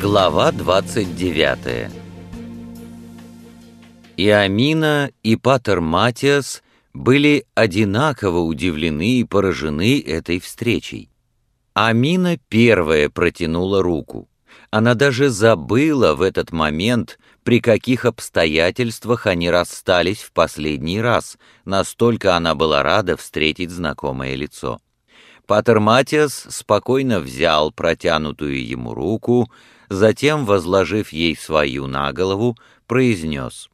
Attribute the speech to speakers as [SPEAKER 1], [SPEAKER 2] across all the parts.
[SPEAKER 1] Глава 29 И Амина, и Патер Матиас были одинаково удивлены и поражены этой встречей. Амина первая протянула руку. Она даже забыла в этот момент, при каких обстоятельствах они расстались в последний раз, настолько она была рада встретить знакомое лицо. Патер Матиас спокойно взял протянутую ему руку, затем, возложив ей свою на голову, произнес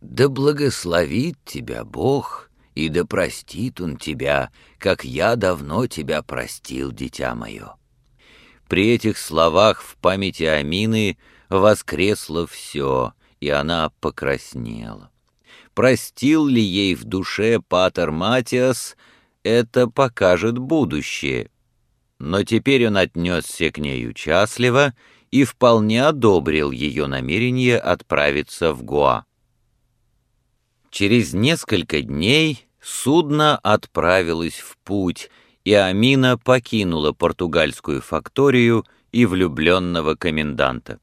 [SPEAKER 1] «Да благословит тебя Бог, и да простит Он тебя, как я давно тебя простил, дитя мое». При этих словах в памяти Амины воскресло все, и она покраснела. Простил ли ей в душе Патер Матиас, это покажет будущее. Но теперь он отнесся к ней участливо и вполне одобрил ее намерение отправиться в Гоа. Через несколько дней судно отправилось в путь, и Амина покинула португальскую факторию и влюбленного коменданта.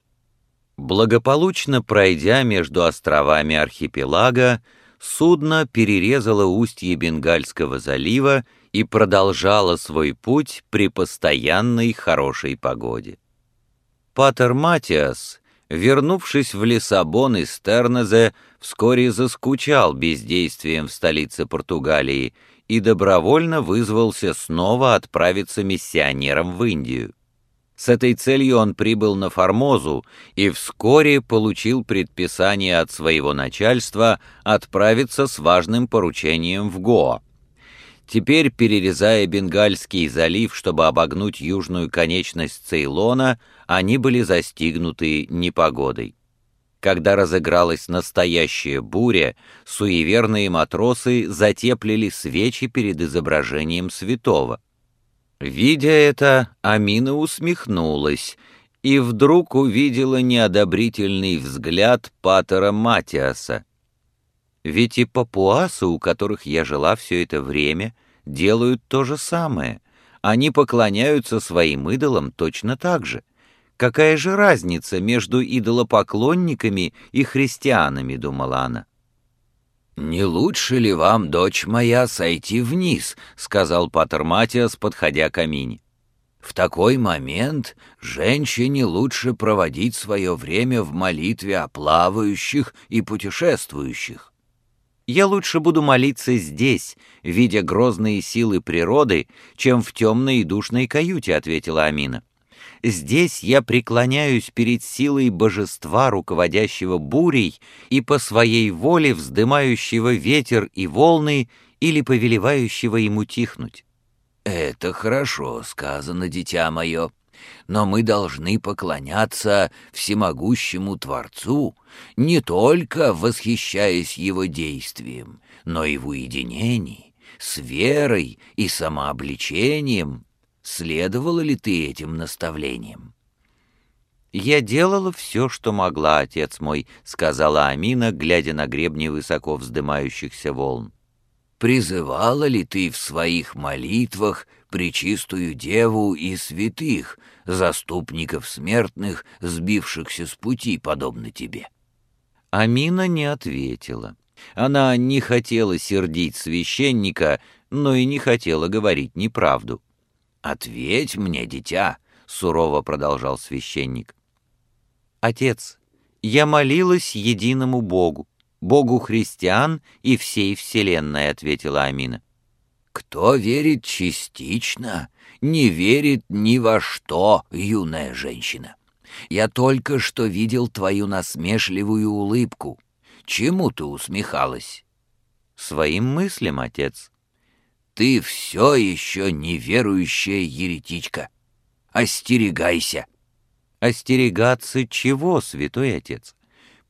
[SPEAKER 1] Благополучно пройдя между островами архипелага, судно перерезало устье Бенгальского залива и продолжало свой путь при постоянной хорошей погоде. Патер Матиас, вернувшись в Лиссабон из Тернезе, вскоре заскучал бездействием в столице Португалии и добровольно вызвался снова отправиться миссионером в Индию. С этой целью он прибыл на Формозу и вскоре получил предписание от своего начальства отправиться с важным поручением в Гоа. Теперь, перерезая Бенгальский залив, чтобы обогнуть южную конечность Цейлона, они были застигнуты непогодой. Когда разыгралась настоящая буря, суеверные матросы затеплили свечи перед изображением святого. Видя это, Амина усмехнулась и вдруг увидела неодобрительный взгляд Патера Матиаса. Ведь и папуасы, у которых я жила все это время, делают то же самое. Они поклоняются своим идолам точно так же. Какая же разница между идолопоклонниками и христианами, думала она. «Не лучше ли вам, дочь моя, сойти вниз?» — сказал Патер Матиас, подходя к Амине. «В такой момент женщине лучше проводить свое время в молитве о плавающих и путешествующих. Я лучше буду молиться здесь, видя грозные силы природы, чем в темной и душной каюте», — ответила Амина. «Здесь я преклоняюсь перед силой божества, руководящего бурей, и по своей воле вздымающего ветер и волны или повелевающего ему тихнуть». «Это хорошо сказано, дитя мое», но мы должны поклоняться всемогущему Творцу, не только восхищаясь его действием, но и в уединении, с верой и самообличением. Следовала ли ты этим наставлениям? «Я делала все, что могла, отец мой», — сказала Амина, глядя на гребни высоко вздымающихся волн. «Призывала ли ты в своих молитвах Пречистую Деву и святых, заступников смертных, сбившихся с пути, подобно тебе». Амина не ответила. Она не хотела сердить священника, но и не хотела говорить неправду. «Ответь мне, дитя», — сурово продолжал священник. «Отец, я молилась единому Богу, Богу христиан и всей вселенной», — ответила Амина. Кто верит частично, не верит ни во что, юная женщина. Я только что видел твою насмешливую улыбку. Чему ты усмехалась? Своим мыслям, отец. Ты все еще неверующая еретичка. Остерегайся. Остерегаться чего, святой отец?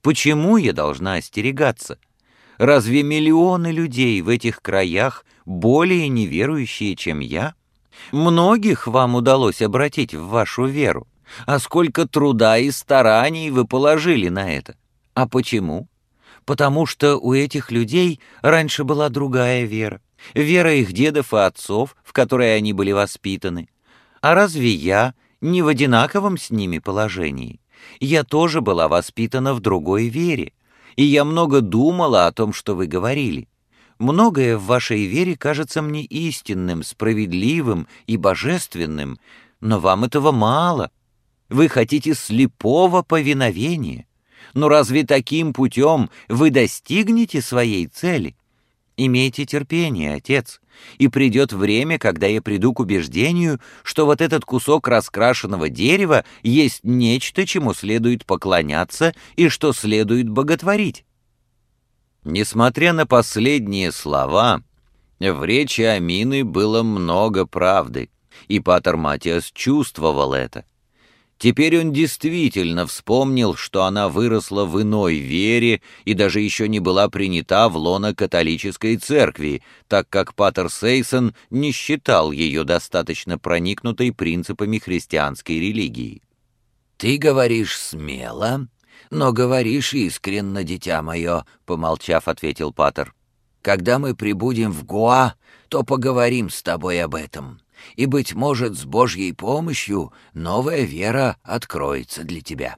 [SPEAKER 1] Почему я должна остерегаться? Разве миллионы людей в этих краях более неверующие, чем я? Многих вам удалось обратить в вашу веру. А сколько труда и стараний вы положили на это? А почему? Потому что у этих людей раньше была другая вера. Вера их дедов и отцов, в которой они были воспитаны. А разве я не в одинаковом с ними положении? Я тоже была воспитана в другой вере, и я много думала о том, что вы говорили. Многое в вашей вере кажется мне истинным, справедливым и божественным, но вам этого мало. Вы хотите слепого повиновения. Но разве таким путем вы достигнете своей цели? Имейте терпение, отец, и придет время, когда я приду к убеждению, что вот этот кусок раскрашенного дерева есть нечто, чему следует поклоняться и что следует боготворить. Несмотря на последние слова, в речи Амины было много правды, и Патер Матиас чувствовал это. Теперь он действительно вспомнил, что она выросла в иной вере и даже еще не была принята в лоно католической церкви, так как Патер Сейсон не считал ее достаточно проникнутой принципами христианской религии.
[SPEAKER 2] «Ты говоришь смело, но говоришь искренно, дитя мое», — помолчав, ответил Патер. «Когда мы прибудем в Гуа, то поговорим с тобой об этом» и, быть может, с Божьей помощью новая вера откроется для тебя».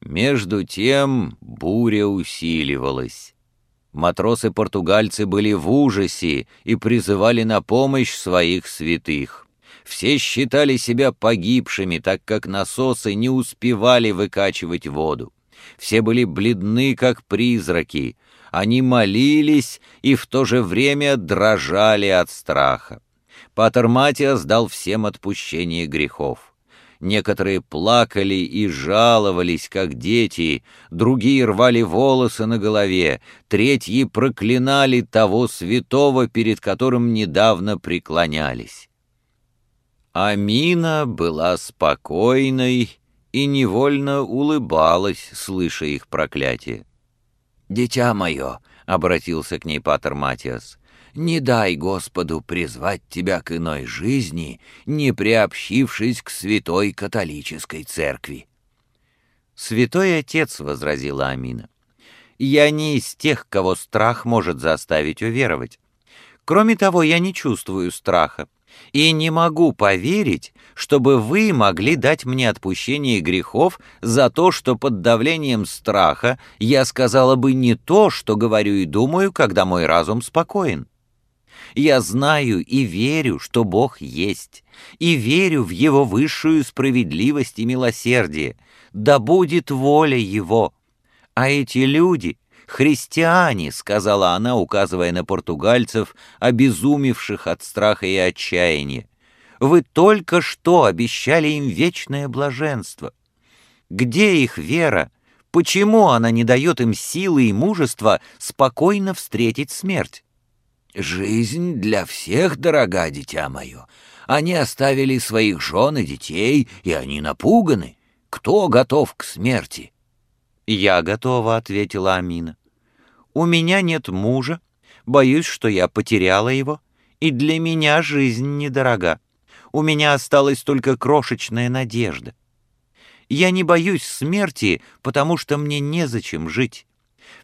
[SPEAKER 1] Между тем буря усиливалась. Матросы-португальцы были в ужасе и призывали на помощь своих святых. Все считали себя погибшими, так как насосы не успевали выкачивать воду. Все были бледны, как призраки. Они молились и в то же время дрожали от страха. Патер Матиас дал всем отпущение грехов. Некоторые плакали и жаловались, как дети, другие рвали волосы на голове, третьи проклинали того святого, перед которым недавно преклонялись. Амина была спокойной и невольно улыбалась, слыша их проклятие.
[SPEAKER 2] «Дитя мое», — обратился к ней Патер Матиас, не дай Господу призвать тебя к иной жизни, не приобщившись к святой католической церкви».
[SPEAKER 1] «Святой Отец», — возразила Амина, — «я не из тех, кого страх может заставить уверовать. Кроме того, я не чувствую страха и не могу поверить, чтобы вы могли дать мне отпущение грехов за то, что под давлением страха я сказала бы не то, что говорю и думаю, когда мой разум спокоен. Я знаю и верю, что Бог есть, и верю в Его высшую справедливость и милосердие. Да будет воля Его. А эти люди — христиане, — сказала она, указывая на португальцев, обезумевших от страха и отчаяния. Вы только что обещали им вечное блаженство. Где их вера? Почему она не дает им силы и мужества спокойно встретить смерть?
[SPEAKER 2] Жизнь для всех дорога, дитя мое. Они оставили своих жен и детей, и они напуганы. Кто готов к смерти?»
[SPEAKER 1] «Я готова», — ответила Амина. «У меня нет мужа, боюсь, что я потеряла его, и для меня жизнь недорога. У меня осталась только крошечная надежда. Я не боюсь смерти, потому что мне незачем жить.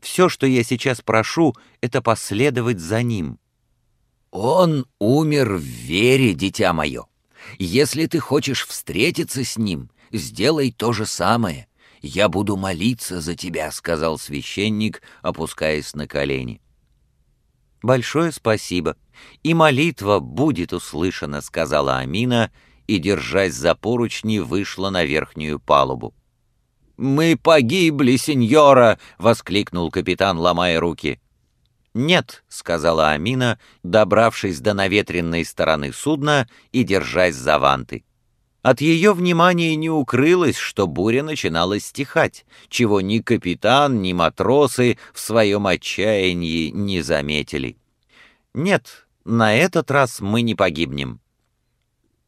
[SPEAKER 1] Все, что я сейчас прошу, — это последовать за ним.
[SPEAKER 2] Он умер в вере, дитя мое. Если ты хочешь встретиться с ним, сделай то же самое. Я буду молиться за тебя, — сказал священник, опускаясь на колени.
[SPEAKER 1] «Большое спасибо, и молитва будет услышана», — сказала Амина, и, держась за поручни, вышла на верхнюю палубу.
[SPEAKER 2] «Мы погибли, сеньора!» — воскликнул капитан, ломая руки.
[SPEAKER 1] «Нет», — сказала Амина, добравшись до наветренной стороны судна и держась за ванты. От ее внимания не укрылось, что буря начинала стихать, чего ни капитан, ни матросы в своем отчаянии не заметили. «Нет, на этот раз мы не погибнем».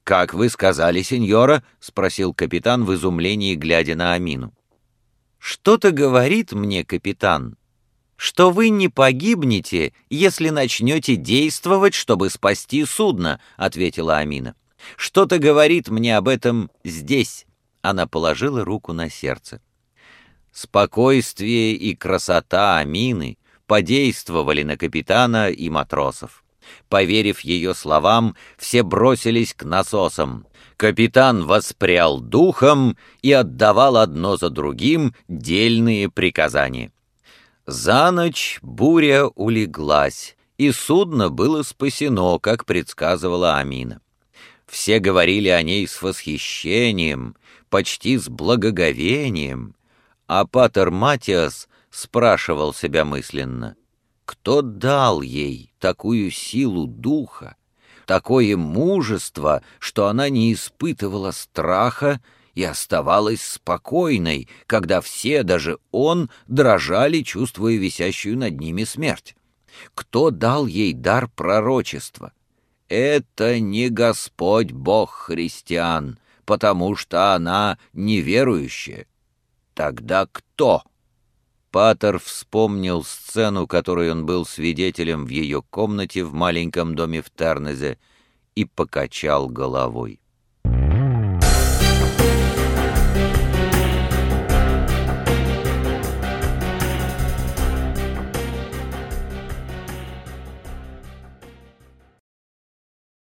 [SPEAKER 2] «Как вы сказали, сеньора?» — спросил капитан в изумлении, глядя на Амину.
[SPEAKER 1] «Что-то говорит мне капитан, что вы не погибнете, если начнете действовать, чтобы спасти судно», — ответила Амина. «Что-то говорит мне об этом здесь». Она положила руку на сердце. Спокойствие и красота Амины подействовали на капитана и матросов. Поверив ее словам, все бросились к насосам. Капитан воспрял духом и отдавал одно за другим дельные приказания. За ночь буря улеглась, и судно было спасено, как предсказывала Амина. Все говорили о ней с восхищением, почти с благоговением, а Патер Матиас спрашивал себя мысленно, кто дал ей такую силу духа, такое мужество, что она не испытывала страха и оставалась спокойной, когда все, даже он, дрожали, чувствуя висящую над ними смерть. Кто дал ей дар пророчества? Это не Господь Бог христиан, потому что она неверующая. Тогда кто? Патер вспомнил сцену, которой он был свидетелем в ее комнате в маленьком доме в Тернезе, и покачал головой.